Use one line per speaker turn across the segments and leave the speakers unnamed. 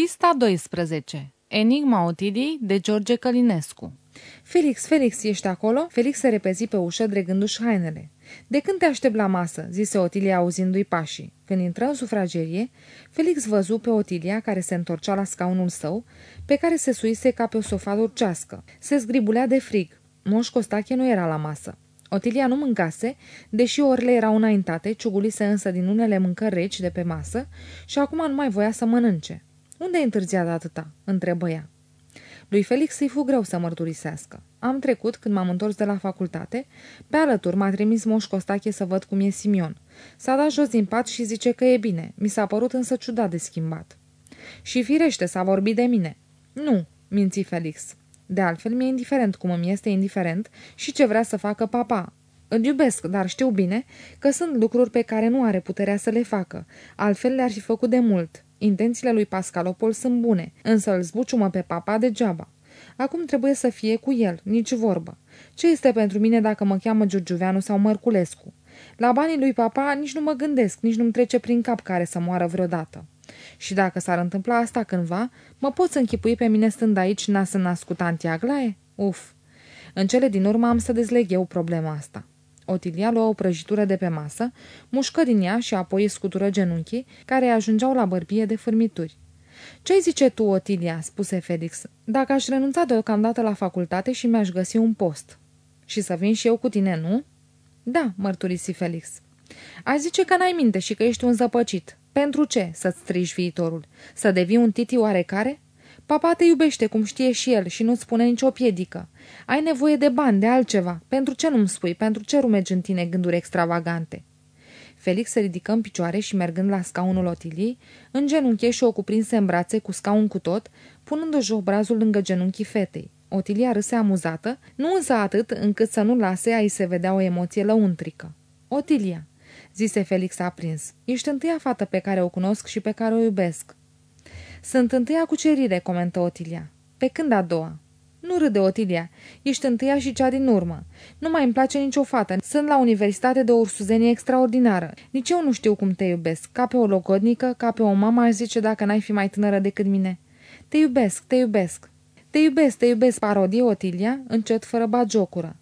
Pista 12. Enigma Otiliei de George Călinescu
Felix, Felix, ești acolo?" Felix se repezi pe ușă, dregându-și hainele. De când te aștept la masă?" zise Otilia auzindu-i pașii. Când intră în sufragerie, Felix văzu pe Otilia, care se întorcea la scaunul său, pe care se suise ca pe o sofa durcească. Se zgribulea de frig. Moș Costache nu era la masă. Otilia nu mâncase, deși orele erau înaintate, ciugulise însă din unele mâncări reci de pe masă și acum nu mai voia să mănânce. Unde ai întârziat atâta?" întrebă ea. Lui Felix îi fu greu să mărturisească. Am trecut, când m-am întors de la facultate, pe alături m-a trimis Moș Costache să văd cum e Simion. S-a dat jos din pat și zice că e bine. Mi s-a părut însă ciudat de schimbat. Și firește, s-a vorbit de mine. Nu, minți Felix. De altfel, mi-e indiferent cum îmi este indiferent și ce vrea să facă papa. Îl iubesc, dar știu bine că sunt lucruri pe care nu are puterea să le facă. Altfel le-ar fi făcut de mult. Intențiile lui Pascalopol sunt bune, însă îl zbuciumă pe papa degeaba. Acum trebuie să fie cu el, nici vorbă. Ce este pentru mine dacă mă cheamă Giurgiuveanu sau Mărculescu? La banii lui papa nici nu mă gândesc, nici nu-mi trece prin cap care să moară vreodată. Și dacă s-ar întâmpla asta cândva, mă poți închipui pe mine stând aici nas în nascut Aglaie? Uf! În cele din urmă am să dezleg eu problema asta. Otilia luă o prăjitură de pe masă, mușcă din ea și apoi scutură genunchii, care ajungeau la bărbie de fârmituri. Ce-ai zice tu, Otilia?" spuse Felix. Dacă aș renunța deocamdată la facultate și mi-aș găsi un post." Și să vin și eu cu tine, nu?" Da," mărturisi Felix. Ai zice că n-ai minte și că ești un zăpăcit. Pentru ce să-ți strigi viitorul? Să devii un titi oarecare? Papa te iubește, cum știe și el, și nu-ți spune nicio piedică. Ai nevoie de bani, de altceva. Pentru ce nu-mi spui? Pentru ce rumegi în tine gânduri extravagante?" Felix se ridică în picioare și, mergând la scaunul Otiliei, genunchi și o cuprinse în brațe cu scaun cu tot, punându-și obrazul lângă genunchii fetei. Otilia râse amuzată, nu însă atât încât să nu lase a se vedea o emoție lăuntrică. Otilia, zise Felix aprins, ești întâia fată pe care o cunosc și pe care o iubesc. Sunt întâia cucerire, comentă Otilia. Pe când a doua? Nu râde, Otilia. Ești întâia și cea din urmă. Nu mai îmi place nicio fată. Sunt la universitate de o ursuzenie extraordinară. Nici eu nu știu cum te iubesc. Ca pe o logodnică, ca pe o mamă, aș zice dacă n-ai fi mai tânără decât mine. Te iubesc, te iubesc. Te iubesc, te iubesc, parodie Otilia, încet, fără bagiocură.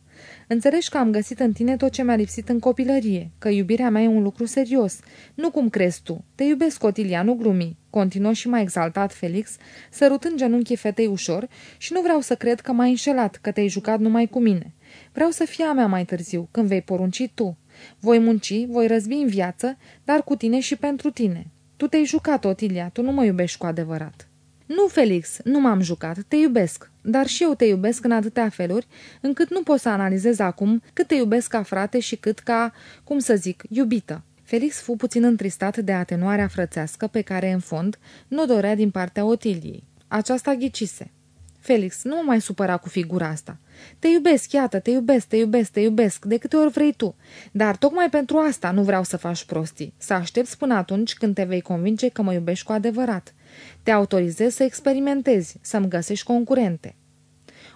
Înțelegi că am găsit în tine tot ce mi-a lipsit în copilărie, că iubirea mea e un lucru serios. Nu cum crezi tu. Te iubesc, Otilia, nu glumi. Continuă și mai exaltat Felix, sărutând genunchii fetei ușor și nu vreau să cred că m-ai înșelat, că te-ai jucat numai cu mine. Vreau să fie a mea mai târziu, când vei porunci tu. Voi munci, voi răzbi în viață, dar cu tine și pentru tine. Tu te-ai jucat, Otilia, tu nu mă iubești cu adevărat. Nu, Felix, nu m-am jucat, te iubesc, dar și eu te iubesc în atâtea feluri, încât nu pot să analizez acum cât te iubesc ca frate și cât ca, cum să zic, iubită. Felix fu puțin întristat de atenuarea frățească pe care, în fond, nu dorea din partea Otiliei. Aceasta ghicise. Felix, nu mă mai supăra cu figura asta. Te iubesc, iată, te iubesc, te iubesc, te iubesc, de câte ori vrei tu. Dar tocmai pentru asta nu vreau să faci prostii. Să aștepți până atunci când te vei convinge că mă iubești cu adevărat. Te autorizez să experimentezi, să-mi găsești concurente.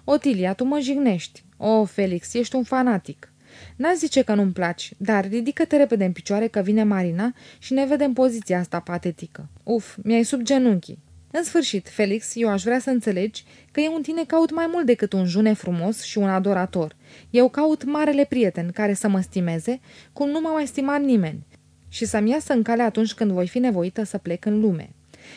Otilia, tu mă jignești. O, Felix, ești un fanatic. N-aș zice că nu-mi placi, dar ridică-te repede în picioare că vine Marina și ne vedem poziția asta patetică. Uf, mi-ai sub genunchii. În sfârșit, Felix, eu aș vrea să înțelegi că eu în tine caut mai mult decât un june frumos și un adorator. Eu caut marele prieten care să mă stimeze, cum nu m-a mai stimat nimeni, și să-mi iasă în cale atunci când voi fi nevoită să plec în lume.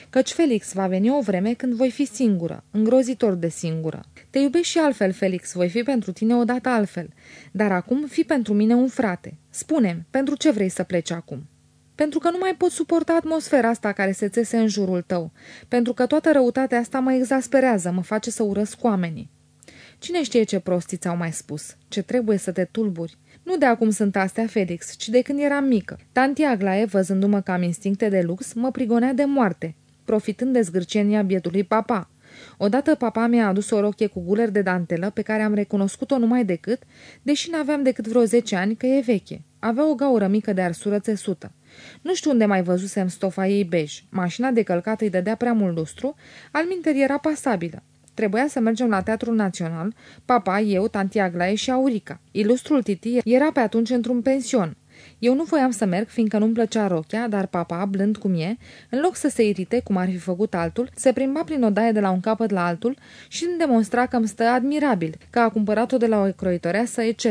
Căci, Felix, va veni o vreme când voi fi singură, îngrozitor de singură. Te iubesc și altfel, Felix, voi fi pentru tine odată altfel. Dar acum fi pentru mine un frate. spune pentru ce vrei să pleci acum? Pentru că nu mai pot suporta atmosfera asta care se țese în jurul tău. Pentru că toată răutatea asta mă exasperează, mă face să urăsc oamenii. Cine știe ce prostii ți-au mai spus? Ce trebuie să te tulburi? Nu de acum sunt astea, Felix, ci de când eram mică. Tanti Aglaie, văzându-mă ca am instincte de lux, mă prigonea de moarte, profitând de zgârcenia bietului papa. Odată papa mi-a adus o rochie cu guler de dantelă pe care am recunoscut-o numai decât, deși n-aveam decât vreo 10 ani că e veche. Avea o gaură mică de arsură țesută. Nu știu unde mai văzusem stofa ei bej. Mașina de călcat îi dădea prea mult lustru, al era pasabilă. Trebuia să mergem la Teatrul Național, papa, eu, tanti Aglaie și Aurica. Ilustrul Titi era pe atunci într-un pension. Eu nu voiam să merg, fiindcă nu-mi plăcea rochia, dar papa, blând cum e, în loc să se irite, cum ar fi făcut altul, se plimba prin odaie de la un capăt la altul și îmi demonstra că îmi stă admirabil, că a cumpărat-o de la o croitoreasă, etc.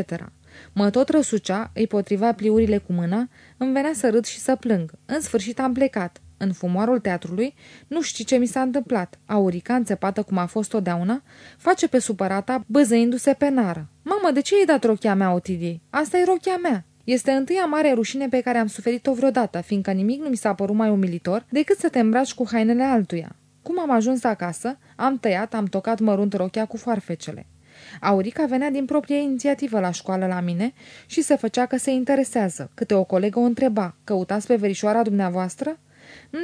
Mă tot răsucea, îi potriva pliurile cu mâna, îmi venea să râd și să plâng. În sfârșit am plecat. În fumoarul teatrului, nu știi ce mi s-a întâmplat. Aurica, înțepată cum a fost totdeauna, face pe supărata, băzăindu-se pe nară. Mamă, de ce ai dat rochia mea, Otilie? Asta e rochia mea. Este întâia mare rușine pe care am suferit-o vreodată, fiindcă nimic nu mi s-a părut mai umilitor decât să te îmbraci cu hainele altuia. Cum am ajuns acasă, am tăiat, am tocat mărunt rochia cu foarfecele. Aurica venea din proprie inițiativă la școală la mine și se făcea că se interesează. Câte o colegă o întreba, căutați pe verișoara dumneavoastră?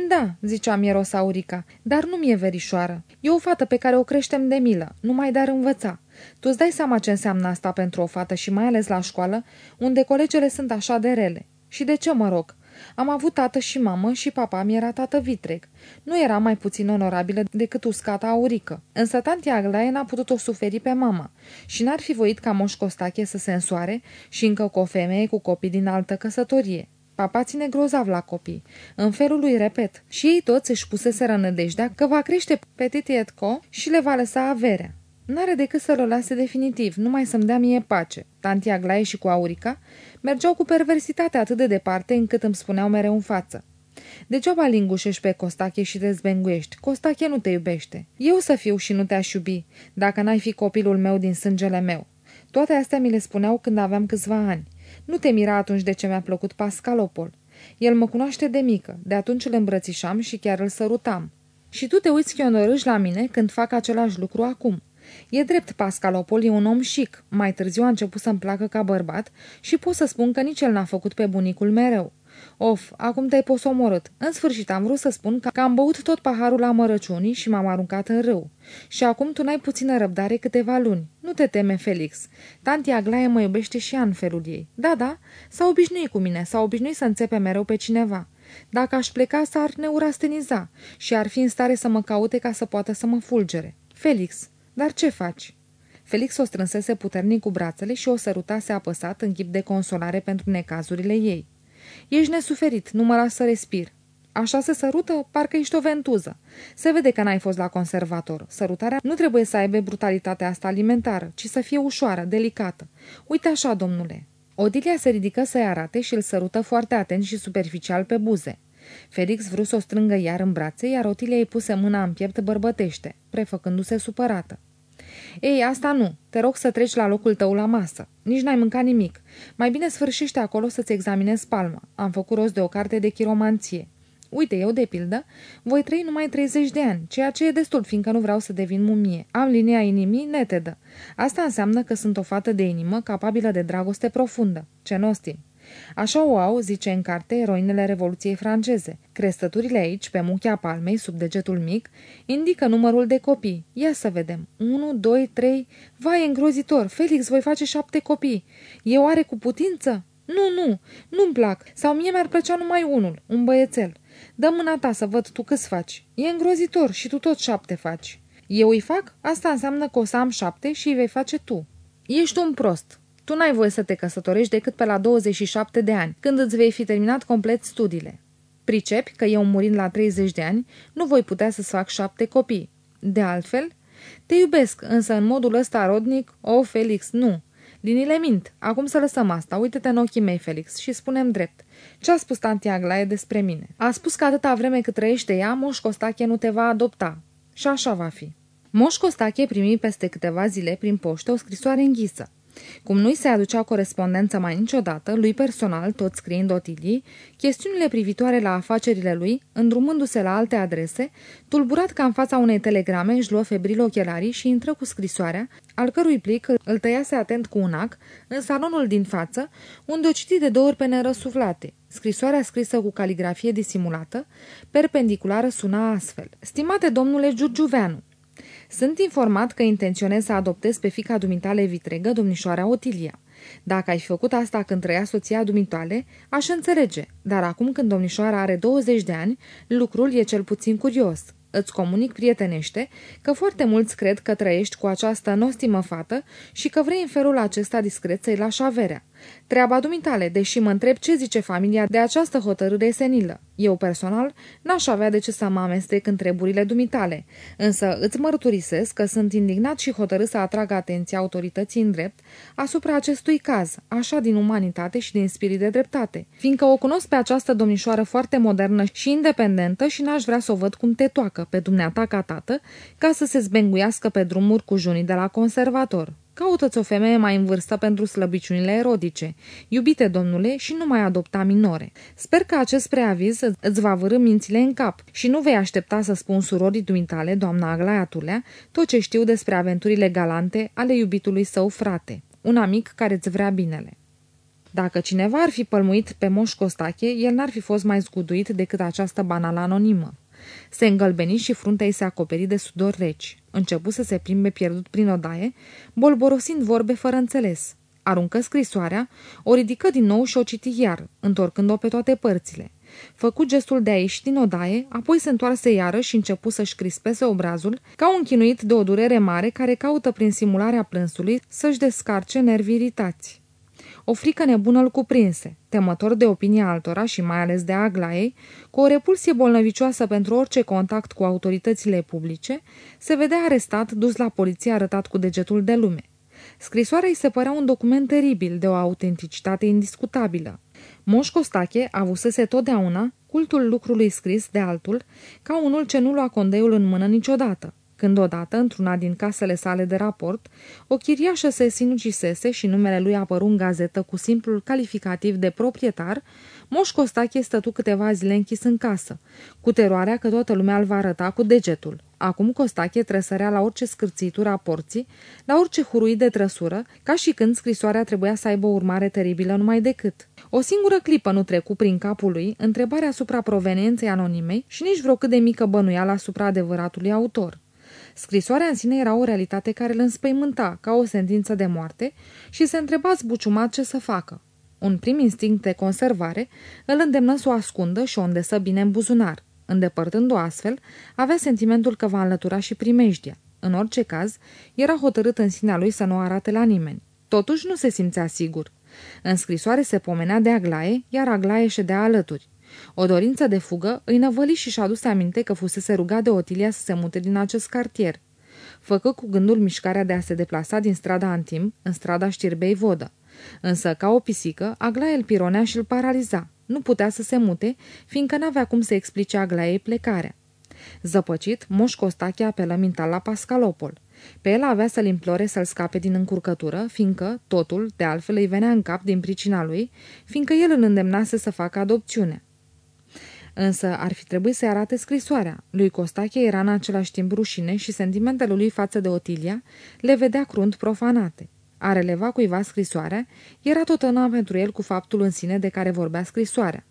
Da, zicea mieros Aurica, dar nu mi-e verișoară. E o fată pe care o creștem de milă, numai dar învăța. Tu îți dai seama ce înseamnă asta pentru o fată și mai ales la școală, unde colegele sunt așa de rele. Și de ce mă rog? Am avut tată și mamă și papa mi era tată vitreg. Nu era mai puțin onorabilă decât uscata aurică. Însă tanti Aglaie n-a putut o suferi pe mama și n-ar fi voit ca moș Costache să se însoare și încă cu o femeie cu copii din altă căsătorie. Papa ține grozav la copii. În felul lui repet. Și ei toți își puseseră nădejdea că va crește Petit Etco și le va lăsa averea. N-are decât să-l o lase definitiv, numai să-mi dea mie pace. Tanti Aglaie și cu Aurica mergeau cu perversitate atât de departe încât îmi spuneau mereu în față. Degeaba lingușești pe Costache și te zbenguiești. Costache nu te iubește. Eu să fiu și nu te-aș iubi, dacă n-ai fi copilul meu din sângele meu. Toate astea mi le spuneau când aveam câțiva ani. Nu te mira atunci de ce mi-a plăcut Pascalopol. El mă cunoaște de mică, de atunci îl îmbrățișam și chiar îl sărutam. Și tu te uiți chionorâși la mine când fac același lucru acum. E drept, Pascalopol e un om chic. Mai târziu a început să-mi placă ca bărbat și pot să spun că nici el n-a făcut pe bunicul mereu. Of, acum te-ai posomorât. În sfârșit am vrut să spun că am băut tot paharul la mărăciunii și m-am aruncat în râu. Și acum tu n-ai puțină răbdare câteva luni. Nu te teme, Felix. Tanti Aglaie mă iubește și ea în felul ei. Da, da, s-a obișnuit cu mine, s-a obișnuit să înțepe mereu pe cineva. Dacă aș pleca, s-ar neurasteniza și ar fi în stare să mă caute ca să poată să mă fulgere. Felix, dar ce faci?" Felix o strânsese puternic cu brațele și o sărutase apăsat în chip de consolare pentru necazurile ei. Ești nesuferit, nu mă las să respir." Așa se sărută, parcă ești o ventuză. Se vede că n-ai fost la conservator. Sărutarea nu trebuie să aibă brutalitatea asta alimentară, ci să fie ușoară, delicată. Uite așa, domnule." Odilia se ridică să-i arate și îl sărută foarte atent și superficial pe buze. Felix vrut să o strângă iar în brațe, iar Otilia îi puse mâna în piept bărbătește, prefăcându-se supărată. Ei, asta nu. Te rog să treci la locul tău la masă. Nici n-ai mâncat nimic. Mai bine sfârșește acolo să-ți examinezi palma. Am făcut rost de o carte de chiromanție. Uite, eu, de pildă, voi trăi numai 30 de ani, ceea ce e destul, fiindcă nu vreau să devin mumie. Am linia inimii netedă. Asta înseamnă că sunt o fată de inimă capabilă de dragoste profundă. Ce nostim. Așa o au, zice în carte, eroinele Revoluției franceze. Crestăturile aici, pe muchea palmei, sub degetul mic, indică numărul de copii. Ia să vedem. 1, 2, 3... Vai, îngrozitor! Felix, voi face șapte copii. E oare cu putință? Nu, nu, nu-mi plac. Sau mie mi-ar plăcea numai unul, un băiețel. Dă mâna ta să văd tu câți faci. E îngrozitor și tu tot șapte faci. Eu îi fac? Asta înseamnă că o să am șapte și îi vei face tu. Ești un prost. Tu n-ai voie să te căsătorești decât pe la 27 de ani, când îți vei fi terminat complet studiile. Pricepi că eu murind la 30 de ani, nu voi putea să-ți fac șapte copii. De altfel, te iubesc, însă în modul ăsta rodnic, o, oh, Felix, nu. Liniile mint. Acum să lăsăm asta. Uite-te în ochii mei, Felix, și spunem drept. Ce a spus tanti Aglaie despre mine? A spus că atâta vreme cât trăiește ea, Moș Costache nu te va adopta. Și așa va fi. Moș Costache primi peste câteva zile prin poștă o scrisoare înghisă. Cum nu-i se aducea corespondență mai niciodată, lui personal, tot scriind Otilii, chestiunile privitoare la afacerile lui, îndrumându-se la alte adrese, tulburat ca în fața unei telegrame, își luă febril ochelarii și intră cu scrisoarea, al cărui plic îl tăiase atent cu un ac, în salonul din față, unde o citi de două ori pe nerăsuflate. Scrisoarea scrisă cu caligrafie disimulată, perpendiculară, suna astfel. Stimate domnule Giurgiuveanu, sunt informat că intenționez să adoptez pe fica dumitale vitregă, domnișoara Otilia. Dacă ai făcut asta când trăia soția dumitale, aș înțelege, dar acum când domnișoara are 20 de ani, lucrul e cel puțin curios. Îți comunic prietenește că foarte mulți cred că trăiești cu această nostimă fată și că vrei în felul acesta discret să-i lași averea. Treaba dumitale, deși mă întreb ce zice familia de această hotărâre senilă. Eu, personal, n-aș avea de ce să mă amestec în treburile dumitale, însă îți mărturisesc că sunt indignat și hotărât să atrag atenția autorității în drept asupra acestui caz, așa din umanitate și din spirit de dreptate, fiindcă o cunosc pe această domnișoară foarte modernă și independentă și n-aș vrea să o văd cum te toacă pe dumneata ca tată, ca să se zbenguiască pe drumuri cu junii de la conservator. Caută-ți o femeie mai în vârstă pentru slăbiciunile erodice. Iubite, domnule, și nu mai adopta minore. Sper că acest preaviz îți va vârâ mințile în cap și nu vei aștepta să spun surorii dumitale, doamna Aglaia Tulea, tot ce știu despre aventurile galante ale iubitului său frate, un amic care îți vrea binele. Dacă cineva ar fi pălmuit pe Moș Costache, el n-ar fi fost mai zguduit decât această banală anonimă. Se îngălbeni și fruntea ei se acoperi de sudor reci. Începu să se plimbe pierdut prin odaie, bolborosind vorbe fără înțeles. Aruncă scrisoarea, o ridică din nou și o citi iar, întorcând-o pe toate părțile. Făcu gestul de a ieși din odaie, apoi se întoarse iară și începu să-și crispese obrazul, ca un chinuit de o durere mare care caută prin simularea plânsului să-și descarce nervii iritați. O frică nebună îl cuprinse, temător de opinia altora și mai ales de Aglaei, cu o repulsie bolnăvicioasă pentru orice contact cu autoritățile publice, se vedea arestat, dus la poliție arătat cu degetul de lume. Scrisoarea îi se părea un document teribil, de o autenticitate indiscutabilă. Moș Costache avusese totdeauna cultul lucrului scris de altul ca unul ce nu lua condeiul în mână niciodată când odată, într-una din casele sale de raport, o chiriașă se sinucisese și numele lui apăru în gazetă cu simplul calificativ de proprietar, Moș Costache stătu câteva zile închis în casă, cu teroarea că toată lumea îl va arăta cu degetul. Acum Costache tresărea la orice scârțitură a porții, la orice hurui de trăsură, ca și când scrisoarea trebuia să aibă o urmare teribilă numai decât. O singură clipă nu trecu prin capul lui întrebarea asupra provenienței anonimei și nici vreo cât de mică bănuială asupra adevăratului autor. Scrisoarea în sine era o realitate care îl înspăimânta ca o sentință de moarte și se întreba zbuciumat ce să facă. Un prim instinct de conservare îl îndemnă să o ascundă și o îndesă bine în buzunar. Îndepărtând-o astfel, avea sentimentul că va înlătura și primejdia. În orice caz, era hotărât în sinea lui să nu o arate la nimeni. Totuși nu se simțea sigur. În scrisoare se pomenea de Aglaie, iar Aglaie ședea alături. O dorință de fugă îi năvăli și și-a adus aminte că fusese rugat de Otilia să se mute din acest cartier. Făcă cu gândul mișcarea de a se deplasa din strada Antim în strada Știrbei Vodă. Însă, ca o pisică, Aglaie îl pironea și îl paraliza. Nu putea să se mute, fiindcă n-avea cum să explice Aglaiei plecarea. Zăpăcit, Moș Costache apelă mintal la Pascalopol. Pe el avea să-l implore să-l scape din încurcătură, fiindcă, totul, de altfel, îi venea în cap din pricina lui, fiindcă el îl îndemnase să facă adopțiune. Însă ar fi trebuit să-i arate scrisoarea. Lui Costache era în același timp rușine și sentimentele lui față de Otilia le vedea crunt profanate. A releva cuiva scrisoarea era tot una pentru el cu faptul în sine de care vorbea scrisoarea.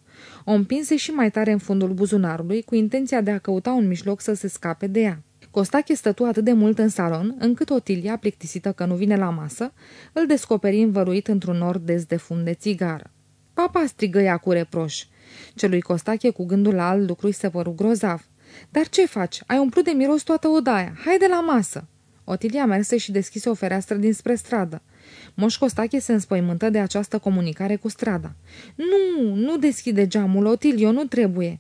O împinse și mai tare în fundul buzunarului cu intenția de a căuta un mijloc să se scape de ea. Costache stătu atât de mult în salon, încât Otilia, plictisită că nu vine la masă, îl descoperi învăluit într-un nor des de fund de țigară. Papa strigă ea cu reproș. Celui Costache cu gândul la alt lucru se păru grozav. Dar ce faci? Ai umplut de miros toată odaia. Haide la masă!" Otilia merse și deschise o fereastră dinspre stradă. Moș Costache se înspăimântă de această comunicare cu strada. Nu, nu deschide geamul, Otilio, nu trebuie."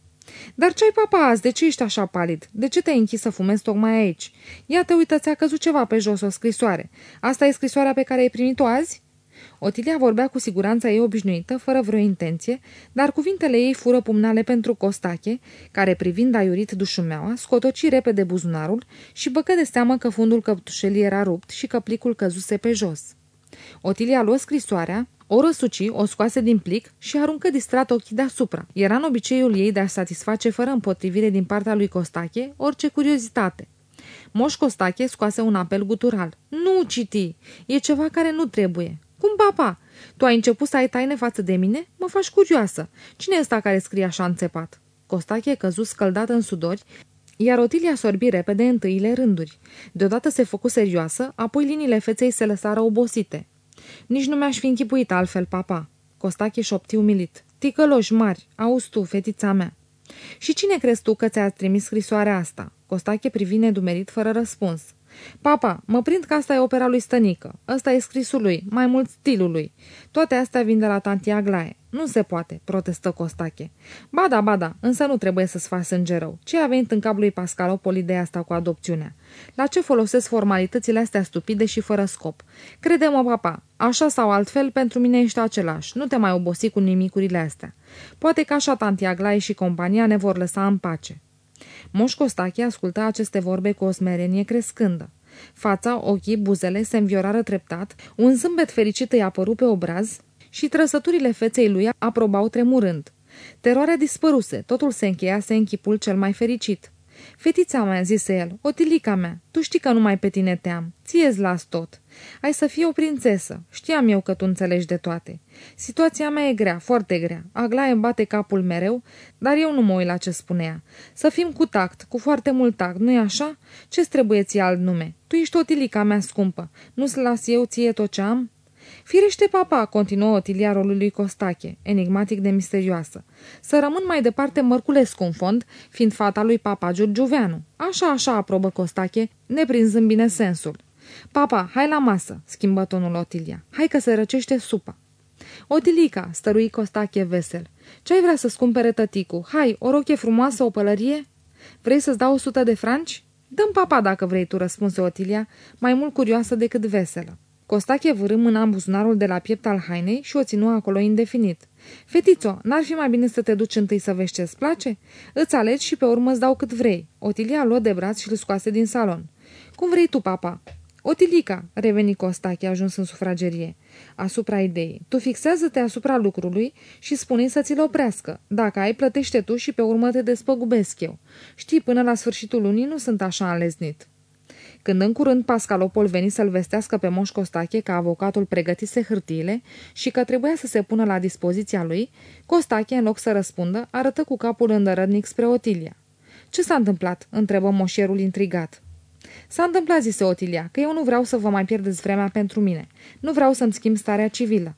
Dar ce-ai papa azi? De ce ești așa palid? De ce te-ai închis să fumezi tocmai aici? Ia te uită, ți-a căzut ceva pe jos, o scrisoare. Asta e scrisoarea pe care ai primit-o azi?" Otilia vorbea cu siguranța ei obișnuită, fără vreo intenție, dar cuvintele ei fură pumnale pentru Costache, care, privind aiurit dușumeaua, scotoci repede buzunarul și băcă de seamă că fundul căptușelii era rupt și că plicul căzuse pe jos. Otilia luă scrisoarea, o răsuci, o scoase din plic și aruncă distrat ochii deasupra. Era în obiceiul ei de a satisface fără împotrivire din partea lui Costache orice curiozitate. Moș Costache scoase un apel gutural. Nu citi! E ceva care nu trebuie. Cum, papa? Tu ai început să ai taine față de mine? Mă faci curioasă. Cine e ăsta care scrie așa înțepat? Costache căzut scăldat în sudori, iar Otilia sorbi repede întâile rânduri. Deodată se făcu serioasă, apoi liniile feței se lăsară obosite. Nici nu mi-aș fi închipuit altfel, papa. Costache șopti umilit. Ticăloși mari, auzi tu, fetița mea. Și cine crezi tu că ți-a trimis scrisoarea asta? Costache privi nedumerit fără răspuns. Papa, mă prind că asta e opera lui Stănică. Ăsta e scrisul lui, mai mult stilul lui. Toate astea vin de la tanti Aglaie. Nu se poate, protestă Costache. Ba da, ba da, însă nu trebuie să-ți faci sânge rău. Ce a venit în capul lui Pascalopol ideea asta cu adopțiunea? La ce folosesc formalitățile astea stupide și fără scop? Crede-mă, papa, așa sau altfel, pentru mine ești același. Nu te mai obosi cu nimicurile astea. Poate că așa tanti Aglaie și compania ne vor lăsa în pace. Moș Costache asculta aceste vorbe cu o smerenie crescândă. Fața, ochii, buzele se înviorară treptat, un zâmbet fericit îi apăru pe obraz și trăsăturile feței lui aprobau tremurând. Teroarea dispăruse, totul se încheiase în chipul cel mai fericit. Fetița mea, zise el, otilica mea, tu știi că numai pe tine te am, ție-ți las tot. Ai să fii o prințesă, știam eu că tu înțelegi de toate. Situația mea e grea, foarte grea. Aglaie îmi bate capul mereu, dar eu nu mă uit la ce spunea. Să fim cu tact, cu foarte mult tact, nu-i așa? Ce-ți trebuie ție alt nume? Tu ești otilica mea scumpă. Nu-ți las eu ție tot ce am? Firește, papa, continuă Otilia rolul lui Costache, enigmatic de misterioasă. Să rămân mai departe Mărculescu în fond, fiind fata lui papa Giurgiuveanu. Așa, așa, aprobă Costache, neprinzând bine sensul. Papa, hai la masă, schimbă tonul Otilia. Hai că se răcește supa. Otilica, stărui Costache vesel. Ce ai vrea să-ți cumpere tăticu? Hai, o roche frumoasă, o pălărie? Vrei să-ți dau o sută de franci? Dăm papa dacă vrei tu, răspunse Otilia, mai mult curioasă decât veselă. Costache vârâ mâna în buzunarul de la piept al hainei și o ținu acolo indefinit. Fetițo, n-ar fi mai bine să te duci întâi să vezi ce-ți place? Îți alegi și pe urmă îți dau cât vrei. Otilia luă de braț și îl scoase din salon. Cum vrei tu, papa? Otilica, reveni Costache, ajuns în sufragerie. Asupra ideii. Tu fixează-te asupra lucrului și spune să ți-l oprească. Dacă ai, plătește tu și pe urmă te despăgubesc eu. Știi, până la sfârșitul lunii nu sunt așa aleznit. Când în curând Pascalopol veni să-l vestească pe Moș Costache că avocatul pregătise hârtiile și că trebuia să se pună la dispoziția lui, Costache, în loc să răspundă, arătă cu capul îndărădnic spre Otilia. Ce s-a întâmplat?" întrebă moșierul intrigat. S-a întâmplat, zise Otilia, că eu nu vreau să vă mai pierdeți vremea pentru mine. Nu vreau să-mi schimb starea civilă.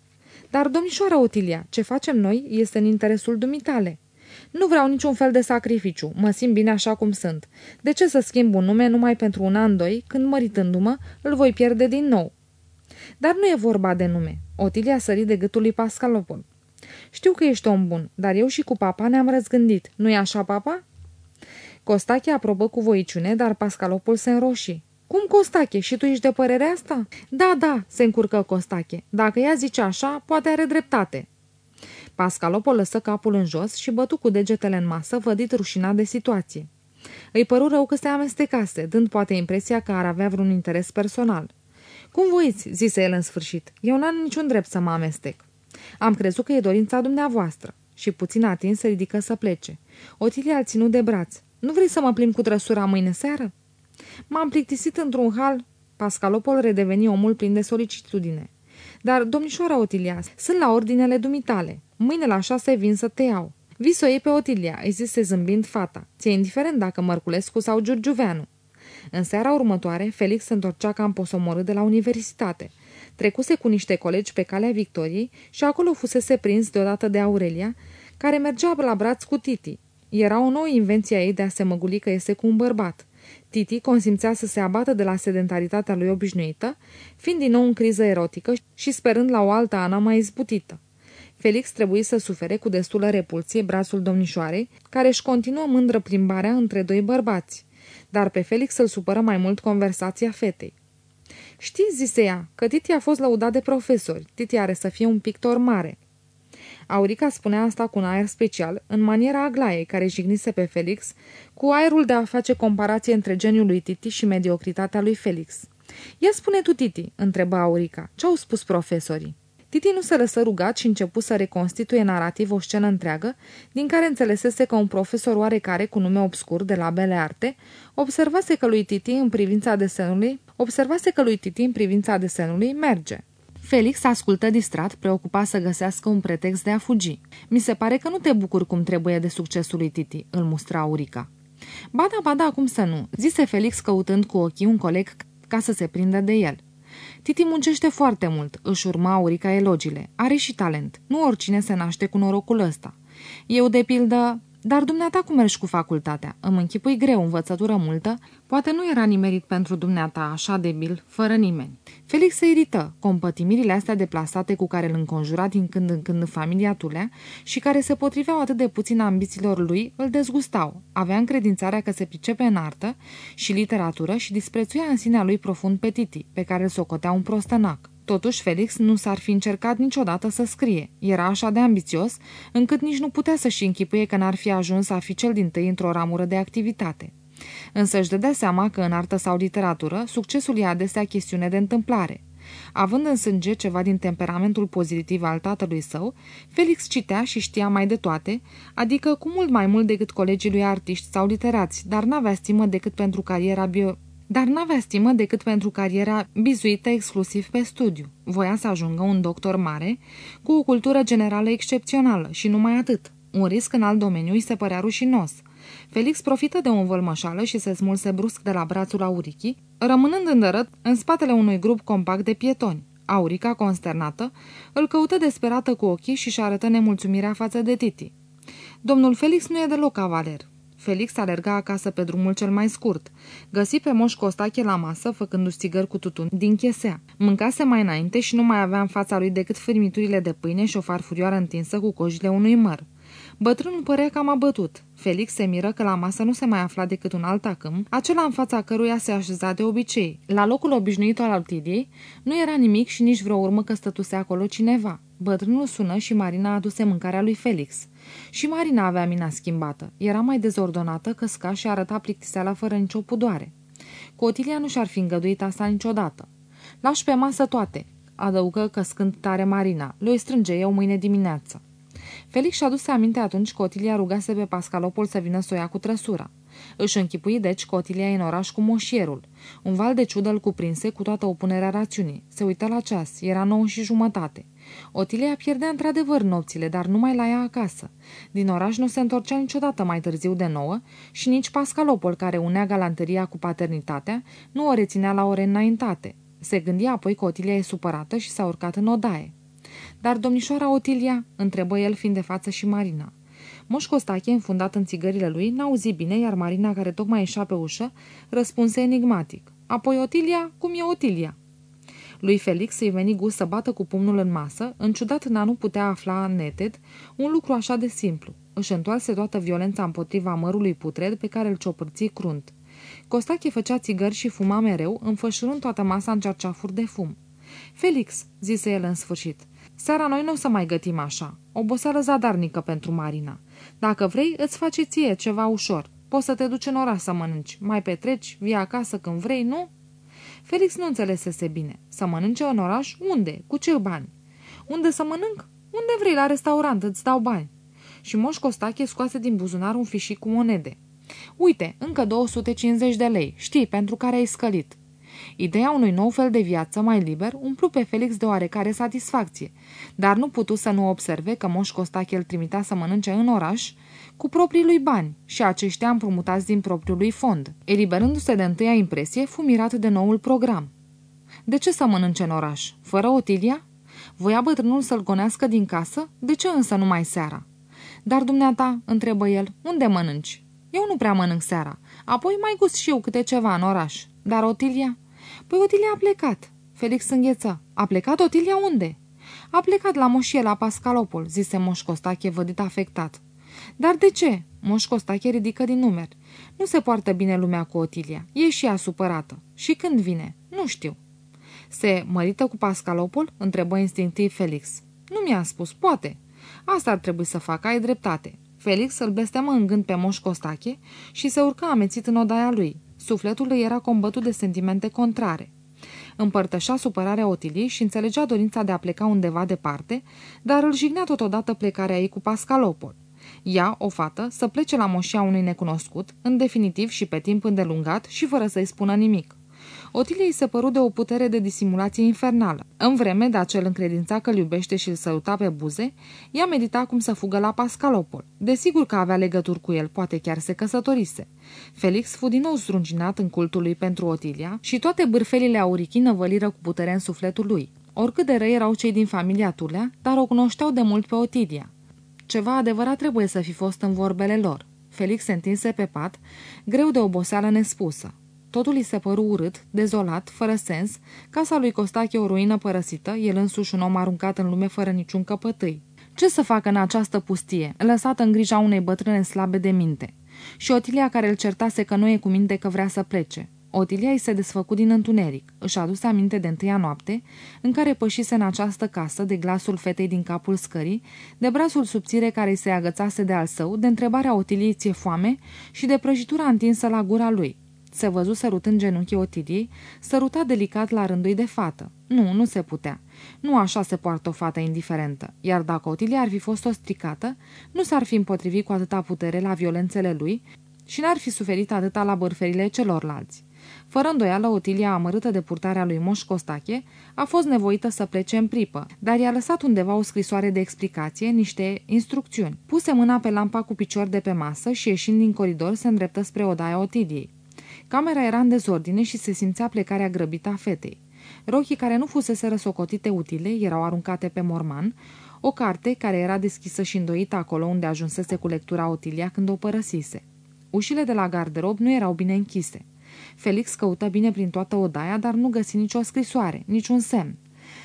Dar, domnișoara Otilia, ce facem noi este în interesul dumitale. Nu vreau niciun fel de sacrificiu, mă simt bine așa cum sunt. De ce să schimb un nume numai pentru un an, doi, când măritându-mă, îl voi pierde din nou? Dar nu e vorba de nume. Otilia sări de gâtul lui Pascalopol. Știu că ești om bun, dar eu și cu papa ne-am răzgândit. Nu-i așa, papa? Costache aprobă cu voiciune, dar Pascalopol se înroși. Cum, Costache, și tu ești de părerea asta? Da, da, se încurcă Costache. Dacă ea zice așa, poate are dreptate. Pascalopo lăsă capul în jos și bătu cu degetele în masă, vădit rușinat de situație. Îi păru rău că se amestecase, dând poate impresia că ar avea vreun interes personal. Cum voiți?" zise el în sfârșit. Eu n-am niciun drept să mă amestec. Am crezut că e dorința dumneavoastră." Și puțin atins se ridică să plece. Otilia a ținut de braț. Nu vrei să mă plimb cu trăsura mâine seară?" M-am plictisit într-un hal." Pascalopol redeveni omul plin de solicitudine. Dar, domnișoara Otilia, sunt la ordinele dumitale. Mâine la șase vin să te iau. Vii să o iei pe Otilia, îi zise zâmbind fata. Ți-e indiferent dacă Mărculescu sau Giurgiuveanu. În seara următoare, Felix se întorcea ca posomorât de la universitate. Trecuse cu niște colegi pe calea Victoriei și acolo fusese prins deodată de Aurelia, care mergea la braț cu Titi. Era o nouă invenție a ei de a se măguli că este cu un bărbat. Titi consimțea să se abată de la sedentaritatea lui obișnuită, fiind din nou în criză erotică și sperând la o altă Ana mai izbutită. Felix trebuie să sufere cu destulă repulsie brațul domnișoarei, care își continuă mândră plimbarea între doi bărbați, dar pe Felix îl supără mai mult conversația fetei. Știți, zise ea, că Titi a fost lăudat de profesori. Titi are să fie un pictor mare. Aurica spunea asta cu un aer special, în maniera Aglaiei, care jignise pe Felix, cu aerul de a face comparație între geniul lui Titi și mediocritatea lui Felix. Ia spune tu, Titi, întrebă Aurica, ce au spus profesorii? Titi nu se lăsă rugat și începu să reconstituie narativ o scenă întreagă, din care înțelesese că un profesor oarecare cu nume obscur de la Bele Arte observase că lui Titi în privința desenului, observase că lui Titi în privința desenului merge. Felix ascultă distrat, preocupat să găsească un pretext de a fugi. Mi se pare că nu te bucuri cum trebuie de succesul lui Titi, îl mustra Aurica. Ba da, ba da, cum să nu, zise Felix căutând cu ochii un coleg ca să se prindă de el. Titi muncește foarte mult, își urma Aurica elogiile. Are și talent. Nu oricine se naște cu norocul ăsta. Eu, de pildă... Dar dumneata cum mergi cu facultatea? Îmi închipui greu, învățătură multă. Poate nu era nimerit pentru dumneata, așa debil, fără nimeni. Felix se irită, compătimirile astea deplasate cu care îl înconjura din când în când familia Tulea și care se potriveau atât de puțin ambițiilor lui, îl dezgustau. Avea încredințarea că se pricepe în artă și literatură și disprețuia în sinea lui profund pe Titi, pe care îl socotea un prostănac. Totuși, Felix nu s-ar fi încercat niciodată să scrie. Era așa de ambițios, încât nici nu putea să-și închipuie că n-ar fi ajuns a fi cel din tâi într-o ramură de activitate. Însă își dădea seama că în artă sau literatură, succesul e adesea chestiune de întâmplare. Având în sânge ceva din temperamentul pozitiv al tatălui său, Felix citea și știa mai de toate, adică cu mult mai mult decât colegii lui artiști sau literați, dar n-avea stimă decât pentru cariera bio dar n-avea stimă decât pentru cariera bizuită exclusiv pe studiu. Voia să ajungă un doctor mare, cu o cultură generală excepțională și numai atât. Un risc în alt domeniu îi se părea rușinos. Felix profită de o învălmășală și se smulse brusc de la brațul Aurichii, rămânând îndărât în spatele unui grup compact de pietoni. Aurica, consternată, îl căută desperată cu ochii și-și arătă nemulțumirea față de Titi. Domnul Felix nu e deloc cavaler. Felix alerga acasă pe drumul cel mai scurt. Găsi pe Moș Costache la masă, făcându-și țigări cu tutun din chesea. Mâncase mai înainte și nu mai avea în fața lui decât firmiturile de pâine și o farfurioară întinsă cu cojile unui măr. Bătrânul părea cam abătut. Felix se miră că la masă nu se mai afla decât un alt acâm, acela în fața căruia se așeza de obicei. La locul obișnuit al Altidiei nu era nimic și nici vreo urmă că stătuse acolo cineva. Bătrânul sună și Marina aduse mâncarea lui Felix. Și Marina avea mina schimbată. Era mai dezordonată, căsca și arăta plictiseala fără nicio pudoare. Cotilia nu și-ar fi îngăduit asta niciodată. Lași pe masă toate, adăugă căscând tare Marina. Le strânge eu mâine dimineață. Felix și-a dus aminte atunci că Otilia rugase pe Pascalopol să vină să o ia cu trăsura. Își închipui deci că Otilia e în oraș cu moșierul. Un val de ciudă îl cuprinse cu toată opunerea rațiunii. Se uită la ceas. Era nouă și jumătate. Otilia pierdea într-adevăr nopțile, dar numai la ea acasă. Din oraș nu se întorcea niciodată mai târziu de nouă și nici Pascalopol, care unea galanteria cu paternitatea, nu o reținea la ore înaintate. Se gândia apoi că Otilia e supărată și s-a urcat în odaie. Dar domnișoara Otilia, întrebă el fiind de față și Marina. Moș Costache, înfundat în țigările lui, n-auzi bine, iar Marina, care tocmai ieșea pe ușă, răspunse enigmatic. Apoi Otilia, cum e Otilia? Lui Felix îi veni gust să bată cu pumnul în masă, în ciudat n-a nu putea afla neted un lucru așa de simplu. Își întoarse toată violența împotriva mărului putred pe care îl ciopărți crunt. Costache făcea țigări și fuma mereu, înfășurând toată masa în cerceafuri de fum. Felix, zise el în sfârșit, seara noi nu o să mai gătim așa. Oboseală zadarnică pentru Marina. Dacă vrei, îți face ție ceva ușor. Poți să te duci în oraș să mănânci. Mai petreci, vii acasă când vrei, nu? Felix nu înțelesese bine. Să mănânce în oraș? Unde? Cu ce bani? Unde să mănânc? Unde vrei, la restaurant, îți dau bani. Și Moș Costache scoase din buzunar un fișic cu monede. Uite, încă 250 de lei, știi, pentru care ai scălit. Ideea unui nou fel de viață mai liber umplu pe Felix de oarecare satisfacție, dar nu putu să nu observe că Moș Costache îl trimitea să mănânce în oraș cu proprii lui bani și aceștia împrumutați din propriul lui fond. Eliberându-se de întâia impresie, fu mirat de noul program. De ce să mănânce în oraș? Fără Otilia? Voia bătrânul să-l gonească din casă? De ce însă numai seara? Dar dumneata, întrebă el, unde mănânci? Eu nu prea mănânc seara. Apoi mai gust și eu câte ceva în oraș. Dar Otilia? Păi Otilia a plecat. Felix îngheță. A plecat Otilia unde? A plecat la moșie la Pascalopol, zise Moș Costache vădit afectat. Dar de ce? Moș Costache ridică din numeri. Nu se poartă bine lumea cu Otilia. E și ea supărată. Și când vine? Nu știu. Se mărită cu Pascalopol? Întrebă instinctiv Felix. Nu mi-a spus, poate. Asta ar trebui să facă, ai dreptate. Felix îl blestemă în gând pe Moș Costache și se urcă amețit în odaia lui. Sufletul îi era combătut de sentimente contrare. Împărtășea supărarea Otiliei și înțelegea dorința de a pleca undeva departe, dar îl jignea totodată plecarea ei cu Pascalopol. Ea, o fată, să plece la moșia unui necunoscut, în definitiv și pe timp îndelungat și fără să-i spună nimic. Otiliei se păru de o putere de disimulație infernală. În vreme de acel încredința că îl iubește și îl săruta pe buze, ea medita cum să fugă la Pascalopol. Desigur că avea legături cu el, poate chiar se căsătorise. Felix fu din nou strunginat în cultul lui pentru Otilia și toate bârfelile aurichii năvăliră cu putere în sufletul lui. Oricât de răi erau cei din familia Tulea, dar o cunoșteau de mult pe Otilia. Ceva adevărat trebuie să fi fost în vorbele lor. Felix se întinse pe pat, greu de oboseală nespusă. Totul îi se păru urât, dezolat, fără sens, casa lui Costache o ruină părăsită, el însuși un om aruncat în lume fără niciun căpătâi. Ce să facă în această pustie, lăsată în grija unei bătrâne slabe de minte? Și Otilia care îl certase că nu e cu minte că vrea să plece. Otilia îi se desfăcu din întuneric. Își aduse aminte de întâia noapte, în care pășise în această casă, de glasul fetei din capul scării, de brațul subțire care îi se agățase de al său, de întrebarea Otiliei ție foame și de prăjitura întinsă la gura lui. Se văzu sărutând genunchii Otiliei, săruta delicat la rândui de fată. Nu, nu se putea. Nu așa se poartă o fată indiferentă. Iar dacă Otilia ar fi fost o stricată, nu s-ar fi împotrivit cu atâta putere la violențele lui și n-ar fi suferit atâta la bărferile celorlalți. Fără îndoială, Otilia, amărâtă de purtarea lui Moș Costache, a fost nevoită să plece în pripă, dar i-a lăsat undeva o scrisoare de explicație, niște instrucțiuni. Puse mâna pe lampa cu picior de pe masă și ieșind din coridor se îndreptă spre odaia Otiliei. Camera era în dezordine și se simțea plecarea grăbită a fetei. Rochii care nu fusese răsocotite utile erau aruncate pe morman, o carte care era deschisă și îndoită acolo unde ajunsese cu lectura Otilia când o părăsise. Ușile de la garderob nu erau bine închise. Felix căută bine prin toată odaia, dar nu găsi nicio scrisoare, niciun semn.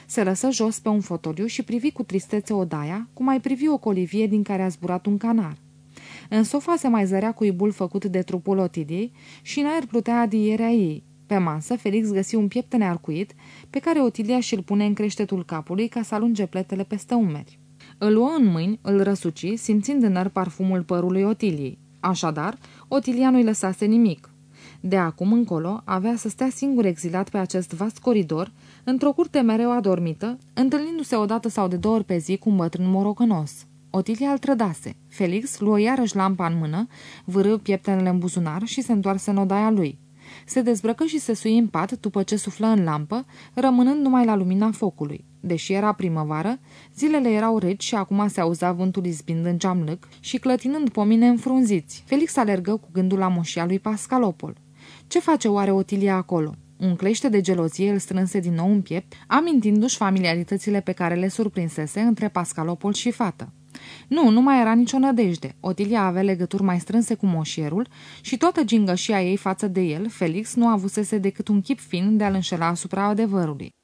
Se lăsă jos pe un fotoliu și privi cu tristețe odaia, cum ai privi o colivie din care a zburat un canar. În sofa se mai zărea cuibul făcut de trupul Otidiei și în aer plutea adierea ei. Pe masă, Felix găsi un pieptene arcuit, pe care Otilia și-l pune în creștetul capului ca să alunge pletele peste umeri. Îl luă în mâini, îl răsuci, simțind în năr parfumul părului Otiliei. Așadar, Otilia nu-i lăsase nimic. De acum încolo avea să stea singur exilat pe acest vast coridor, într-o curte mereu adormită, întâlnindu-se odată sau de două ori pe zi cu un bătrân morocănos. Otilia îl trădase. Felix luă iarăși lampa în mână, vârâ pieptenele în buzunar și se întoarse în odaia lui. Se dezbrăcă și se sui în pat după ce suflă în lampă, rămânând numai la lumina focului. Deși era primăvară, zilele erau reci și acum se auzea vântul izbind în geamlâc și clătinând pomine înfrunziți. Felix alergă cu gândul la moșia lui Pascalopol. Ce face oare Otilia acolo? Un clește de gelozie îl strânse din nou în piept, amintindu-și familiaritățile pe care le surprinsese între Pascalopol și fată. Nu, nu mai era nicio nădejde. Otilia avea legături mai strânse cu moșierul și toată gingășia ei față de el, Felix, nu avusese decât un chip fin de a-l înșela asupra adevărului.